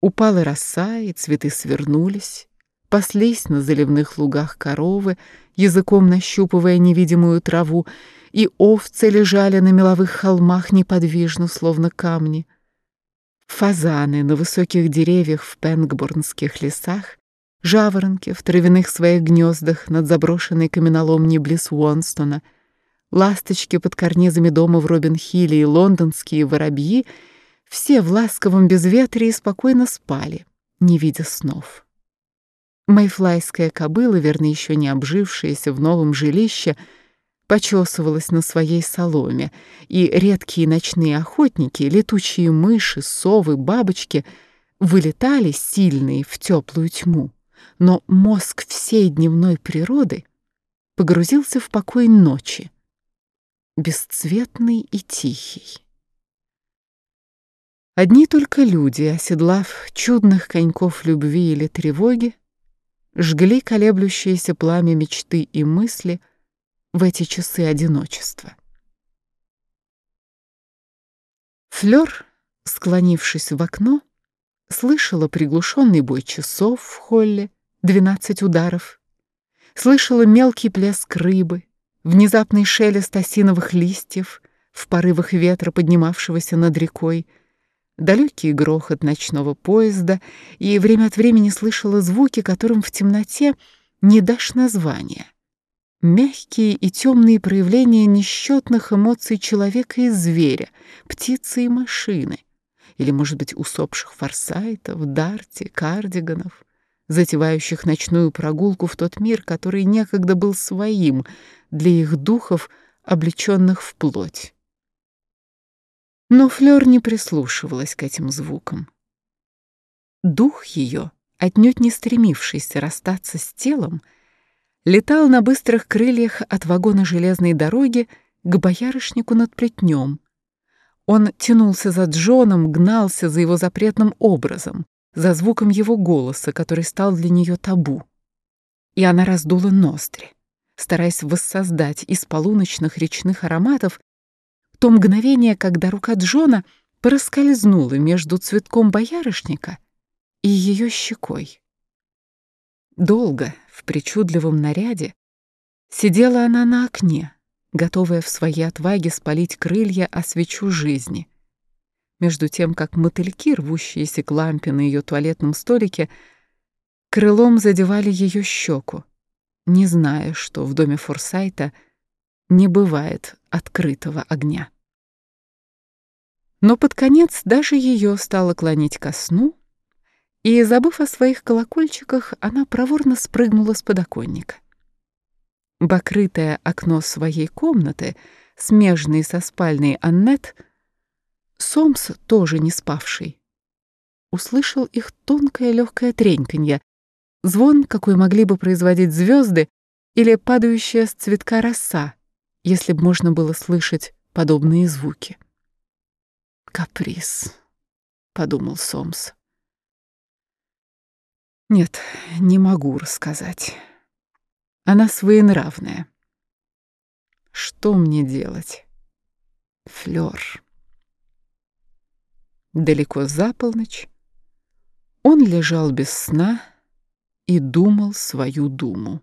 Упала роса, и цветы свернулись, паслись на заливных лугах коровы, языком нащупывая невидимую траву, и овцы лежали на меловых холмах неподвижно, словно камни. Фазаны на высоких деревьях в Пенгборнских лесах, жаворонки в травяных своих гнездах над заброшенной каменоломней близ Уонстона, ласточки под карнизами дома в Робин-Хилле и лондонские воробьи — все в ласковом безветрии спокойно спали, не видя снов. Майфлайская кобыла, верно еще не обжившаяся в новом жилище, почесывалась на своей соломе, и редкие ночные охотники, летучие мыши, совы, бабочки вылетали сильные в теплую тьму, но мозг всей дневной природы погрузился в покой ночи, бесцветный и тихий. Одни только люди, оседлав чудных коньков любви или тревоги, жгли колеблющиеся пламя мечты и мысли в эти часы одиночества. Флёр, склонившись в окно, слышала приглушенный бой часов в холле, двенадцать ударов, слышала мелкий плеск рыбы, внезапный шелест осиновых листьев в порывах ветра, поднимавшегося над рекой, далекий грохот ночного поезда и время от времени слышала звуки, которым в темноте не дашь названия. Мягкие и темные проявления несчетных эмоций человека и зверя, птицы и машины, или, может быть, усопших форсайтов, дарти, кардиганов, затевающих ночную прогулку в тот мир, который некогда был своим для их духов, облеченных в плоть. Но Флёр не прислушивалась к этим звукам. Дух ее, отнюдь не стремившийся расстаться с телом, летал на быстрых крыльях от вагона железной дороги к боярышнику над плетнем. Он тянулся за Джоном, гнался за его запретным образом, за звуком его голоса, который стал для нее табу. И она раздула ноздри, стараясь воссоздать из полуночных речных ароматов то мгновение, когда рука Джона проскользнула между цветком боярышника и ее щекой. Долго, в причудливом наряде, сидела она на окне, готовая в своей отваге спалить крылья о свечу жизни. Между тем, как мотыльки, рвущиеся к лампе на ее туалетном столике, крылом задевали ее щеку, не зная, что в доме Форсайта — не бывает открытого огня. Но под конец даже ее стало клонить ко сну, и, забыв о своих колокольчиках, она проворно спрыгнула с подоконника. Покрытое окно своей комнаты, смежной со спальной Аннет, Сомс, тоже не спавший, услышал их тонкое легкое треньканье, звон, какой могли бы производить звезды или падающая с цветка роса, если б можно было слышать подобные звуки. «Каприз», — подумал Сомс. «Нет, не могу рассказать. Она своенравная. Что мне делать? Флёр». Далеко за полночь он лежал без сна и думал свою думу.